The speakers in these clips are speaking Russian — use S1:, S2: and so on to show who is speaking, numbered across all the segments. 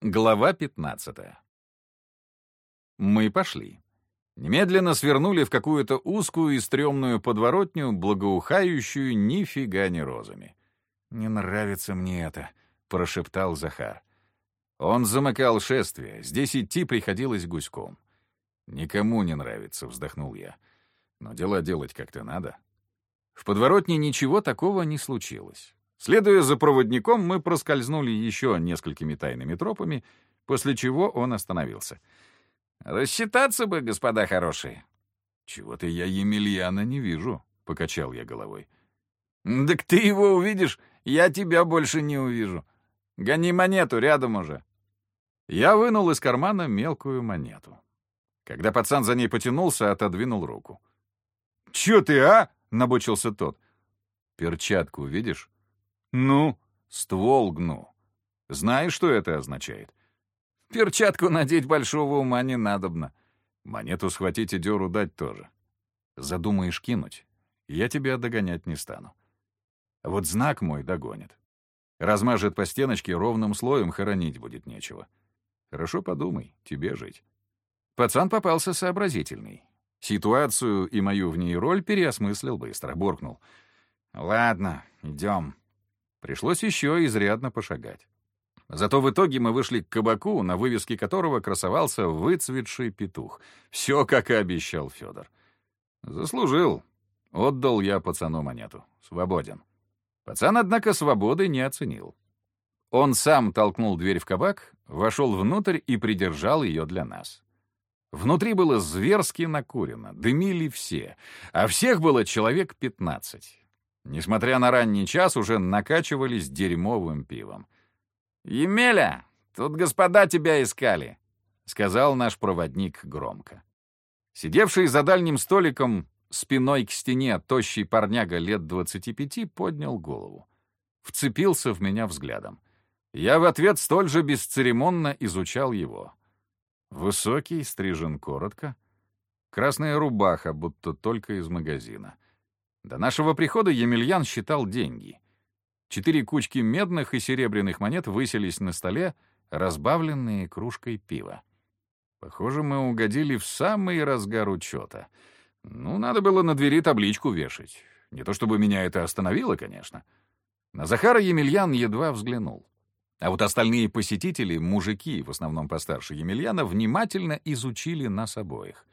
S1: Глава 15. Мы пошли. Немедленно свернули в какую-то узкую и стрёмную подворотню, благоухающую нифига не розами. «Не нравится мне это», — прошептал Захар. Он замыкал шествие, здесь идти приходилось гуськом. «Никому не нравится», — вздохнул я. «Но дела делать как-то надо». В подворотне ничего такого не случилось. Следуя за проводником, мы проскользнули еще несколькими тайными тропами, после чего он остановился. «Рассчитаться бы, господа хорошие!» «Чего-то я Емельяна не вижу», — покачал я головой. «Так ты его увидишь, я тебя больше не увижу. Гони монету, рядом уже». Я вынул из кармана мелкую монету. Когда пацан за ней потянулся, отодвинул руку. «Чё ты, а?» — набучился тот. «Перчатку видишь?» «Ну?» «Ствол гну. Знаешь, что это означает?» «Перчатку надеть большого ума не надобно. Монету схватить и дёру дать тоже. Задумаешь кинуть, я тебя догонять не стану. Вот знак мой догонит. Размажет по стеночке ровным слоем, хоронить будет нечего. Хорошо подумай, тебе жить». Пацан попался сообразительный. Ситуацию и мою в ней роль переосмыслил быстро, буркнул. «Ладно, идем. Пришлось еще изрядно пошагать. Зато в итоге мы вышли к кабаку, на вывеске которого красовался выцветший петух. Все, как и обещал Федор. Заслужил. Отдал я пацану монету. Свободен. Пацан, однако, свободы не оценил. Он сам толкнул дверь в кабак, вошел внутрь и придержал ее для нас. Внутри было зверски накурено, дымили все, а всех было человек пятнадцать несмотря на ранний час, уже накачивались дерьмовым пивом. «Емеля, тут господа тебя искали», — сказал наш проводник громко. Сидевший за дальним столиком спиной к стене тощий парняга лет двадцати пяти поднял голову. Вцепился в меня взглядом. Я в ответ столь же бесцеремонно изучал его. Высокий, стрижен коротко. Красная рубаха, будто только из магазина — до нашего прихода Емельян считал деньги. Четыре кучки медных и серебряных монет высились на столе, разбавленные кружкой пива. Похоже, мы угодили в самый разгар учета. Ну, надо было на двери табличку вешать. Не то чтобы меня это остановило, конечно. На Захара Емельян едва взглянул. А вот остальные посетители, мужики, в основном постарше Емельяна, внимательно изучили нас обоих.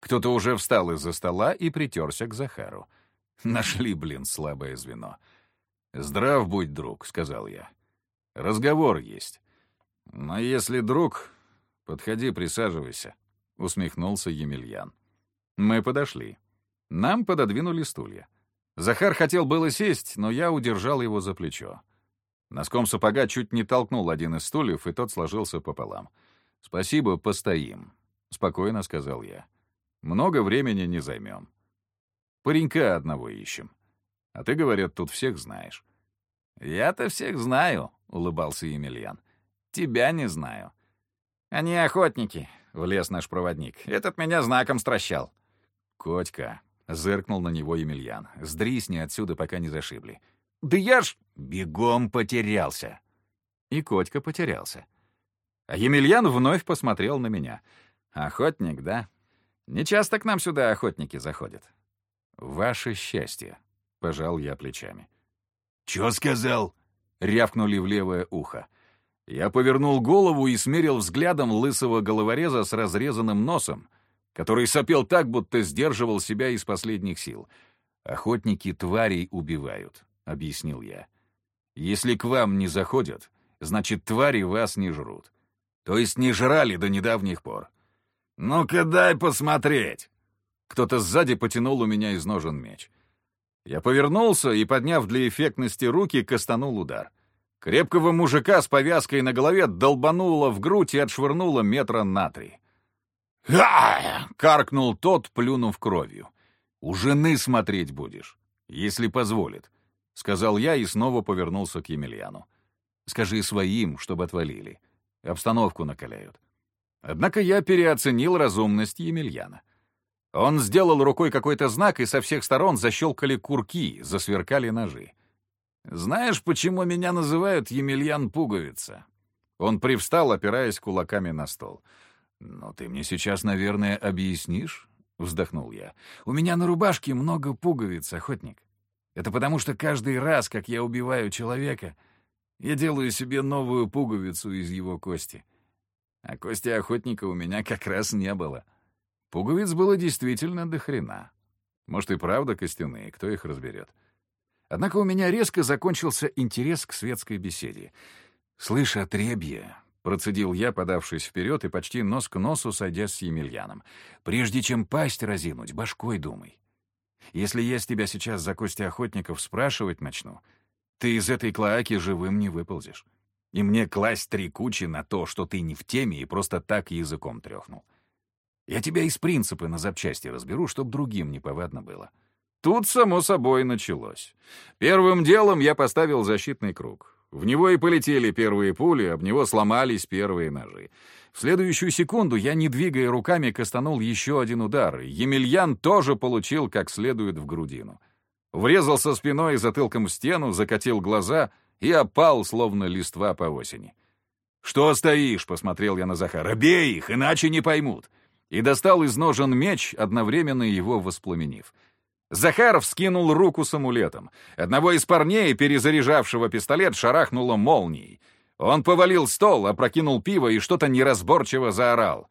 S1: Кто-то уже встал из-за стола и притерся к Захару. Нашли, блин, слабое звено. «Здрав будь, друг», — сказал я. «Разговор есть». «Но если друг, подходи, присаживайся», — усмехнулся Емельян. Мы подошли. Нам пододвинули стулья. Захар хотел было сесть, но я удержал его за плечо. Носком сапога чуть не толкнул один из стульев, и тот сложился пополам. «Спасибо, постоим», — спокойно сказал я. «Много времени не займем». Паренька одного ищем. А ты, говорят, тут всех знаешь». «Я-то всех знаю», — улыбался Емельян. «Тебя не знаю». «Они охотники», — влез наш проводник. «Этот меня знаком стращал». «Котька», — зыркнул на него Емельян. «Сдрисни отсюда, пока не зашибли». «Да я ж...» «Бегом потерялся». И Котька потерялся. А Емельян вновь посмотрел на меня. «Охотник, да? Не часто к нам сюда охотники заходят. «Ваше счастье», — пожал я плечами. «Чё сказал?» — рявкнули в левое ухо. Я повернул голову и смерил взглядом лысого головореза с разрезанным носом, который сопел так, будто сдерживал себя из последних сил. «Охотники тварей убивают», — объяснил я. «Если к вам не заходят, значит, твари вас не жрут. То есть не жрали до недавних пор». «Ну-ка дай посмотреть!» Кто-то сзади потянул у меня из ножен меч. Я повернулся и, подняв для эффектности руки, кастанул удар. Крепкого мужика с повязкой на голове долбануло в грудь и отшвырнуло метра на три. «Ха!» — каркнул тот, плюнув кровью. «У жены смотреть будешь, если позволит», — сказал я и снова повернулся к Емельяну. «Скажи своим, чтобы отвалили. Обстановку накаляют». Однако я переоценил разумность Емельяна. Он сделал рукой какой-то знак, и со всех сторон защелкали курки, засверкали ножи. «Знаешь, почему меня называют Емельян Пуговица?» Он привстал, опираясь кулаками на стол. «Но ты мне сейчас, наверное, объяснишь?» — вздохнул я. «У меня на рубашке много пуговиц, охотник. Это потому что каждый раз, как я убиваю человека, я делаю себе новую пуговицу из его кости. А кости охотника у меня как раз не было. Пуговиц было действительно до хрена. Может, и правда костяные, кто их разберет. Однако у меня резко закончился интерес к светской беседе. «Слышь, отребье!» — процедил я, подавшись вперед и почти нос к носу сойдя с Емельяном. «Прежде чем пасть разинуть, башкой думай. Если я с тебя сейчас за кости охотников спрашивать начну, ты из этой клоаки живым не выползешь. И мне класть три кучи на то, что ты не в теме и просто так языком трехнул. Я тебя из принципа на запчасти разберу, чтоб другим неповадно было. Тут, само собой, началось. Первым делом я поставил защитный круг. В него и полетели первые пули, об него сломались первые ножи. В следующую секунду я, не двигая руками, кастанул еще один удар. Емельян тоже получил как следует в грудину. Врезался спиной и затылком в стену, закатил глаза и опал, словно листва по осени. «Что стоишь?» — посмотрел я на Захара. «Бей их, иначе не поймут!» И достал из ножен меч, одновременно его воспламенив. Захаров скинул руку с амулетом. Одного из парней, перезаряжавшего пистолет, шарахнуло молнией. Он повалил стол, опрокинул пиво и что-то неразборчиво заорал.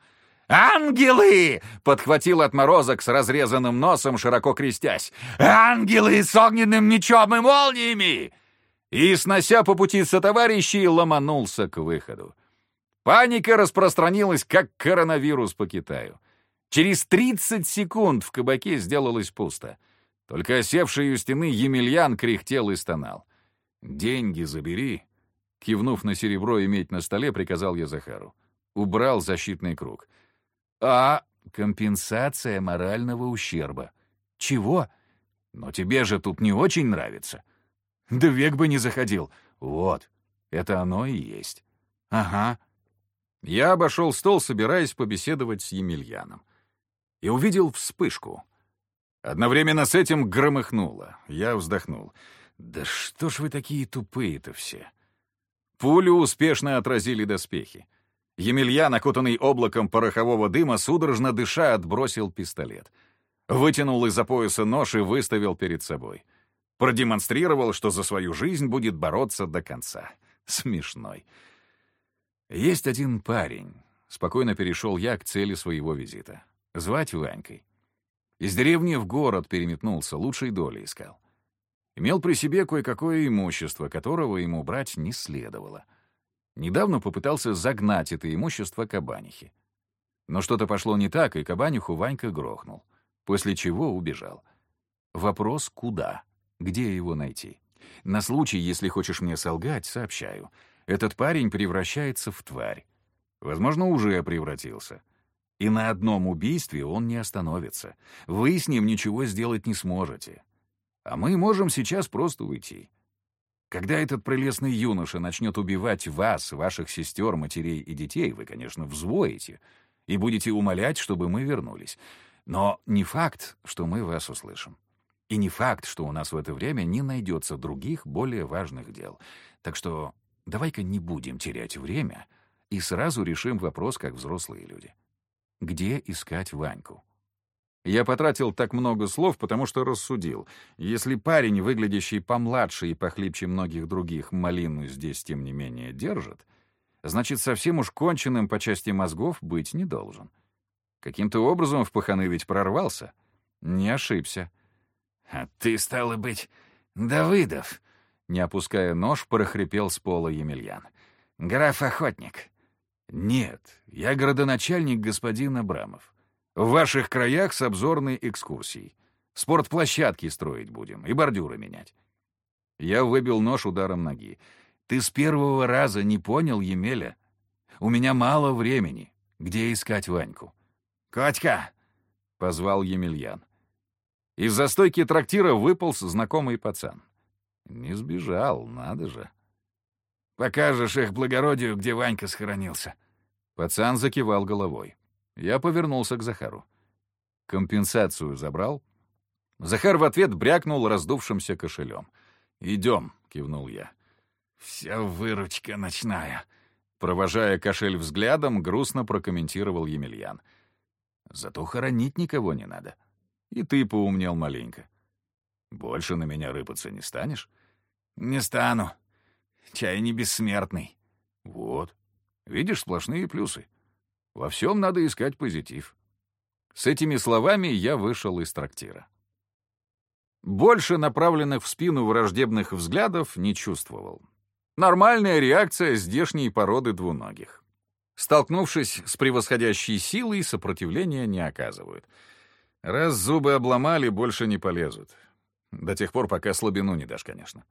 S1: «Ангелы!» — подхватил отморозок с разрезанным носом, широко крестясь. «Ангелы с огненным мечом и молниями!» И, снося по пути сотоварищей, ломанулся к выходу. Паника распространилась, как коронавирус по Китаю. Через 30 секунд в кабаке сделалось пусто. Только осевший у стены Емельян кряхтел и стонал. «Деньги забери!» Кивнув на серебро иметь на столе, приказал я Захару. Убрал защитный круг. «А компенсация морального ущерба. Чего? Но тебе же тут не очень нравится». Да век бы не заходил. Вот, это оно и есть. Ага. Я обошел стол, собираясь побеседовать с Емельяном. И увидел вспышку. Одновременно с этим громыхнуло. Я вздохнул. Да что ж вы такие тупые-то все? Пулю успешно отразили доспехи. Емельян, окутанный облаком порохового дыма, судорожно дыша, отбросил пистолет. Вытянул из-за пояса нож и выставил перед собой — Продемонстрировал, что за свою жизнь будет бороться до конца. Смешной. Есть один парень. Спокойно перешел я к цели своего визита. Звать Ванькой. Из деревни в город переметнулся, лучшей доли искал. Имел при себе кое-какое имущество, которого ему брать не следовало. Недавно попытался загнать это имущество кабанихе. Но что-то пошло не так, и кабаниху Ванька грохнул, после чего убежал. Вопрос — куда? Где его найти? На случай, если хочешь мне солгать, сообщаю. Этот парень превращается в тварь. Возможно, уже превратился. И на одном убийстве он не остановится. Вы с ним ничего сделать не сможете. А мы можем сейчас просто уйти. Когда этот прелестный юноша начнет убивать вас, ваших сестер, матерей и детей, вы, конечно, взвоите и будете умолять, чтобы мы вернулись. Но не факт, что мы вас услышим. И не факт, что у нас в это время не найдется других, более важных дел. Так что давай-ка не будем терять время и сразу решим вопрос, как взрослые люди. Где искать Ваньку? Я потратил так много слов, потому что рассудил. Если парень, выглядящий помладше и похлипче многих других, малину здесь, тем не менее, держит, значит, совсем уж конченным по части мозгов быть не должен. Каким-то образом в паханы ведь прорвался. Не ошибся. «А ты, стало быть, Давыдов?» Не опуская нож, прохрипел с пола Емельян. «Граф-охотник». «Нет, я городоначальник господин Абрамов. В ваших краях с обзорной экскурсией. Спортплощадки строить будем и бордюры менять». Я выбил нож ударом ноги. «Ты с первого раза не понял, Емеля? У меня мало времени. Где искать Ваньку?» «Котька!» — позвал Емельян. Из застойки трактира выполз знакомый пацан. Не сбежал, надо же. «Покажешь их благородию, где Ванька схоронился». Пацан закивал головой. Я повернулся к Захару. «Компенсацию забрал?» Захар в ответ брякнул раздувшимся кошелем. «Идем», — кивнул я. «Вся выручка ночная», — Провожая кошель взглядом, грустно прокомментировал Емельян. Зато хоронить никого не надо. И ты поумнел маленько. Больше на меня рыпаться не станешь?
S2: Не стану. Чай не бессмертный.
S1: Вот. Видишь, сплошные плюсы. Во всем надо искать позитив. С этими словами я вышел из трактира. Больше направленных в спину враждебных взглядов не чувствовал. Нормальная реакция здешней породы двуногих. Столкнувшись с превосходящей силой, сопротивления не оказывают. Раз зубы обломали, больше не полезут. До тех пор, пока слабину не дашь, конечно.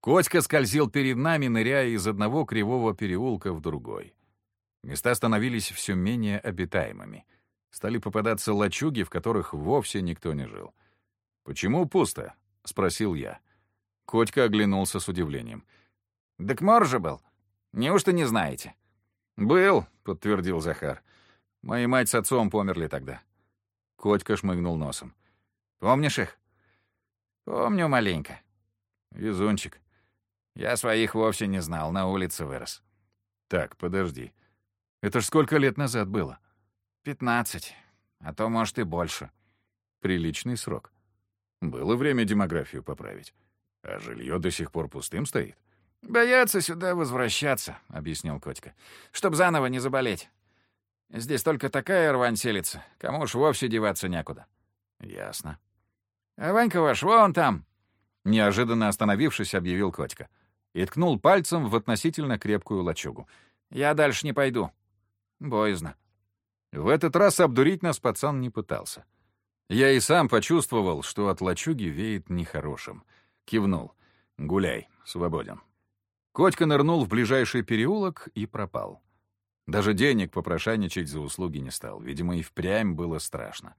S1: Котька скользил перед нами, ныряя из одного кривого переулка в другой. Места становились все менее обитаемыми. Стали попадаться лачуги, в которых вовсе никто не жил. «Почему пусто?» — спросил я. Котька оглянулся с удивлением.
S2: «Так мор же был. Неужто не знаете?»
S1: «Был», — подтвердил Захар. «Моя мать с отцом померли тогда». Котька шмыгнул носом.
S2: «Помнишь их?» «Помню маленько».
S1: «Везунчик».
S2: «Я своих вовсе не знал, на улице вырос».
S1: «Так, подожди. Это ж сколько лет назад было?»
S2: «Пятнадцать, а то, может, и больше».
S1: «Приличный срок». Было время демографию поправить. А жилье до сих пор пустым стоит.
S2: «Боятся сюда возвращаться», — объяснил Котька. «Чтоб заново не заболеть. Здесь только такая рвань селится. Кому уж вовсе деваться некуда».
S1: «Ясно».
S2: «А Ванька ваш вон там», —
S1: неожиданно остановившись, объявил Котька. И ткнул пальцем в относительно крепкую лачугу.
S2: «Я дальше не пойду. Боязно».
S1: В этот раз обдурить нас пацан не пытался. Я и сам почувствовал, что от лачуги веет нехорошим. Кивнул. «Гуляй, свободен». Котька нырнул в ближайший переулок и пропал. Даже денег попрошайничать за услуги не стал. Видимо, и впрямь было страшно.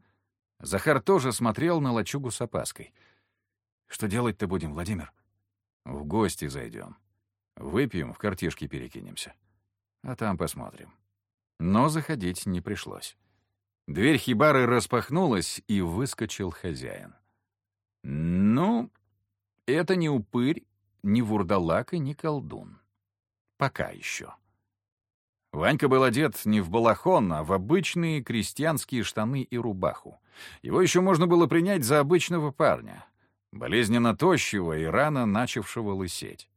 S1: Захар тоже смотрел на лачугу с опаской. «Что делать-то будем, Владимир?» «В гости зайдем. Выпьем, в картишки перекинемся. А там посмотрим». Но заходить не пришлось. Дверь хибары распахнулась, и выскочил хозяин. Ну, это не упырь, не вурдалак и не колдун. Пока еще. Ванька был одет не в балахон, а в обычные крестьянские штаны и рубаху. Его еще можно было принять за обычного парня, болезненно тощего и рано начавшего лысеть.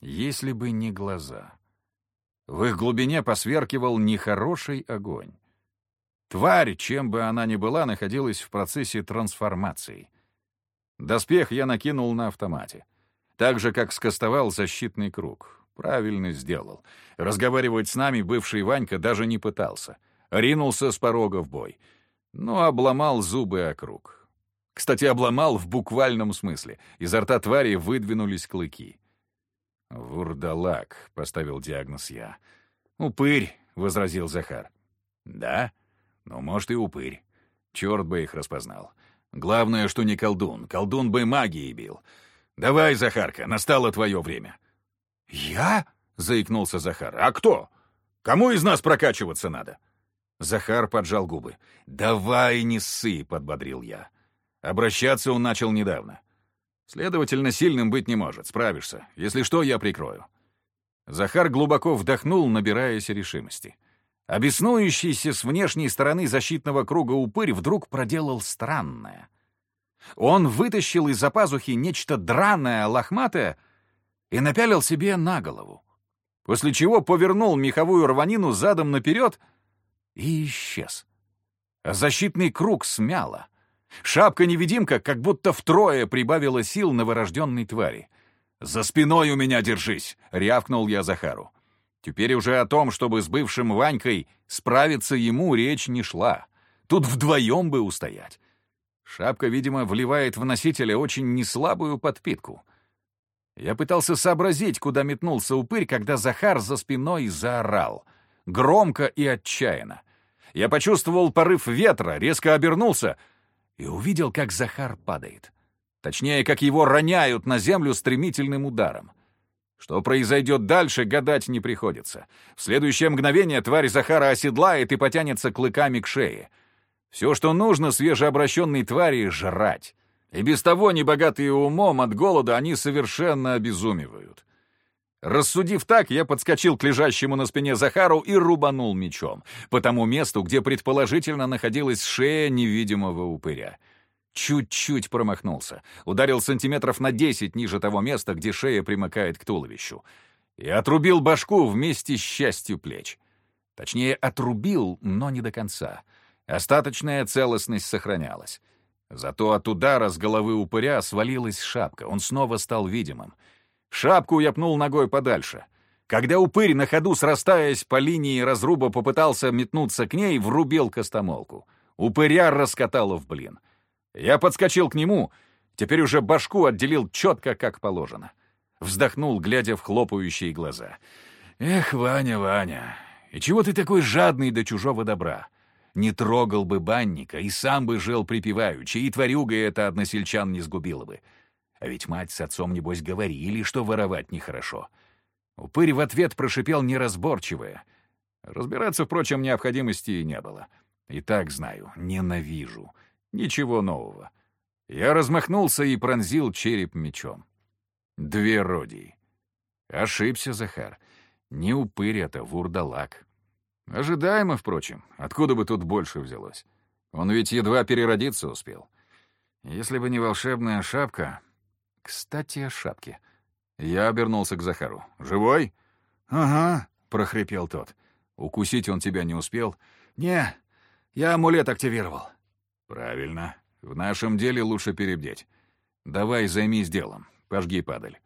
S1: Если бы не глаза. В их глубине посверкивал нехороший огонь. Тварь, чем бы она ни была, находилась в процессе трансформации. Доспех я накинул на автомате. Так же, как скостовал защитный круг. Правильно сделал. Разговаривать с нами бывший Ванька даже не пытался. Ринулся с порога в бой. Но обломал зубы о круг. Кстати, обломал в буквальном смысле. Изо рта твари выдвинулись клыки. «Вурдалак», — поставил диагноз я. «Упырь», — возразил Захар. «Да?» Ну, может, и упырь. Черт бы их распознал. Главное, что не колдун. Колдун бы магией бил. Давай, Захарка, настало твое время. Я? заикнулся Захар. А кто? Кому из нас прокачиваться надо? Захар поджал губы. «Давай не ссы», — подбодрил я. Обращаться он начал недавно. Следовательно, сильным быть не может. Справишься. Если что, я прикрою. Захар глубоко вдохнул, набираясь решимости. Обеснующийся с внешней стороны защитного круга упырь вдруг проделал странное. Он вытащил из-за пазухи нечто драное, лохматое и напялил себе на голову, после чего повернул меховую рванину задом наперед и исчез. защитный круг смяло. Шапка-невидимка как будто втрое прибавила сил новорожденной твари. «За спиной у меня держись!» — рявкнул я Захару. Теперь уже о том, чтобы с бывшим Ванькой справиться ему, речь не шла. Тут вдвоем бы устоять. Шапка, видимо, вливает в носителя очень неслабую подпитку. Я пытался сообразить, куда метнулся упырь, когда Захар за спиной заорал. Громко и отчаянно. Я почувствовал порыв ветра, резко обернулся и увидел, как Захар падает. Точнее, как его роняют на землю стремительным ударом. Что произойдет дальше, гадать не приходится. В следующее мгновение тварь Захара оседлает и потянется клыками к шее. Все, что нужно свежеобращенной твари — жрать. И без того, небогатые умом, от голода они совершенно обезумевают. Рассудив так, я подскочил к лежащему на спине Захару и рубанул мечом по тому месту, где предположительно находилась шея невидимого упыря. Чуть-чуть промахнулся. Ударил сантиметров на десять ниже того места, где шея примыкает к туловищу. И отрубил башку вместе с частью плеч. Точнее, отрубил, но не до конца. Остаточная целостность сохранялась. Зато от удара с головы упыря свалилась шапка. Он снова стал видимым. Шапку я пнул ногой подальше. Когда упырь на ходу, срастаясь по линии разруба, попытался метнуться к ней, врубил костомолку. Упыря раскатало в блин. Я подскочил к нему, теперь уже башку отделил четко, как положено. Вздохнул, глядя в хлопающие глаза. «Эх, Ваня, Ваня, и чего ты такой жадный до чужого добра? Не трогал бы банника и сам бы жил припеваючи, и тварюга это односельчан не сгубила бы. А ведь мать с отцом, небось, говорили, что воровать нехорошо. Упырь в ответ прошипел неразборчивое. Разбираться, впрочем, необходимости и не было. И так знаю, ненавижу. Ничего нового. Я размахнулся и пронзил череп мечом. Две родии. Ошибся, Захар. Не упырь это, вурдалак. Ожидаемо, впрочем. Откуда бы тут больше взялось? Он ведь едва переродиться успел. Если бы не волшебная шапка... Кстати, о шапке. Я обернулся к Захару. «Живой?»
S2: «Ага», — прохрипел тот.
S1: «Укусить он тебя не успел?»
S2: «Не, я амулет активировал».
S1: «Правильно. В нашем деле лучше перебдеть. Давай займись делом. Пожги падаль».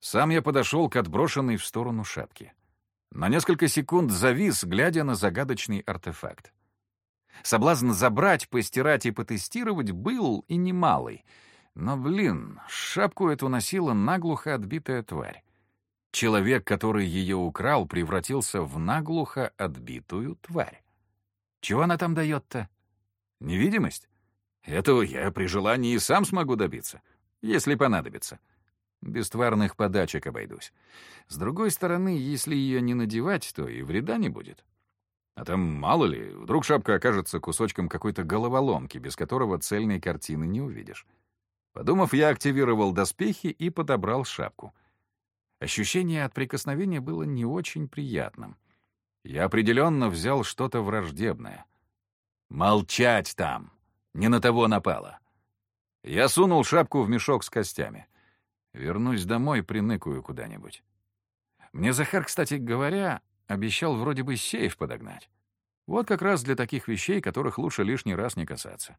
S1: Сам я подошел к отброшенной в сторону шапки. На несколько секунд завис, глядя на загадочный артефакт. Соблазн забрать, постирать и потестировать был и немалый. Но, блин, шапку эту носила наглухо отбитая тварь. Человек, который ее украл, превратился в наглухо отбитую тварь. Чего она там дает-то? Невидимость? Этого я при желании и сам смогу добиться, если понадобится. Без тварных подачек обойдусь. С другой стороны, если ее не надевать, то и вреда не будет. А там, мало ли, вдруг шапка окажется кусочком какой-то головоломки, без которого цельной картины не увидишь. Подумав, я активировал доспехи и подобрал шапку. Ощущение от прикосновения было не очень приятным. Я определенно взял что-то враждебное. «Молчать там!» Не на того напало. Я сунул шапку в мешок с костями. Вернусь домой, приныкую куда-нибудь. Мне Захар, кстати говоря, обещал вроде бы сейф подогнать. Вот как раз для таких вещей, которых лучше лишний раз не касаться.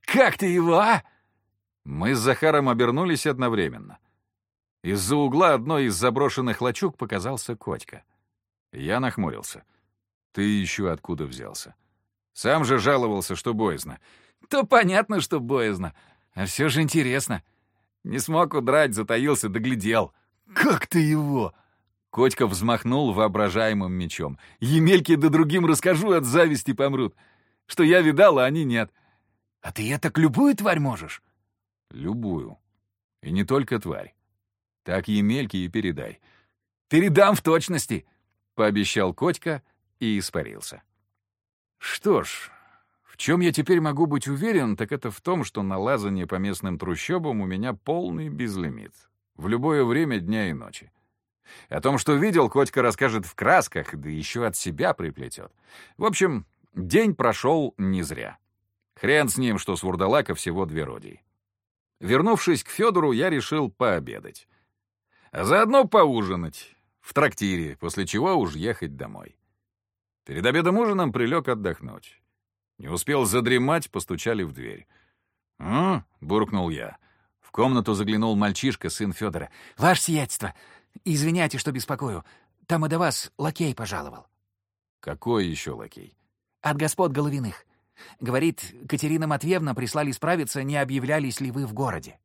S2: «Как ты его, а?»
S1: Мы с Захаром обернулись одновременно. Из-за угла одной из заброшенных лачуг показался Котька. Я нахмурился. «Ты еще откуда взялся?» Сам же жаловался, что боязно.
S2: То понятно, что боязно. А все же интересно. Не смог удрать, затаился, доглядел.
S1: «Как ты его?» Котька взмахнул воображаемым мечом. «Емельки да другим расскажу, от зависти помрут. Что я видал, а они нет».
S2: «А ты это к любую тварь можешь?»
S1: «Любую. И не только тварь. Так Емельке и передай».
S2: «Передам в точности», —
S1: пообещал Котька и испарился. Что ж, в чем я теперь могу быть уверен, так это в том, что на лазание по местным трущобам у меня полный безлимит. В любое время дня и ночи. О том, что видел, Котька расскажет в красках, да еще от себя приплетет. В общем, день прошел не зря. Хрен с ним, что с Вурдалака всего две родии. Вернувшись к Федору, я решил пообедать. А заодно поужинать в трактире, после чего уж ехать домой. Перед обедом-ужином прилег отдохнуть. Не успел задремать, постучали в дверь. «А?» — буркнул я. В комнату заглянул мальчишка, сын Федора.
S3: «Ваше сиятельство, извиняйте, что беспокою. Там и до вас лакей пожаловал».
S1: «Какой еще лакей?»
S3: «От господ Головиных. Говорит, Катерина Матвеевна прислали справиться, не объявлялись ли вы в городе».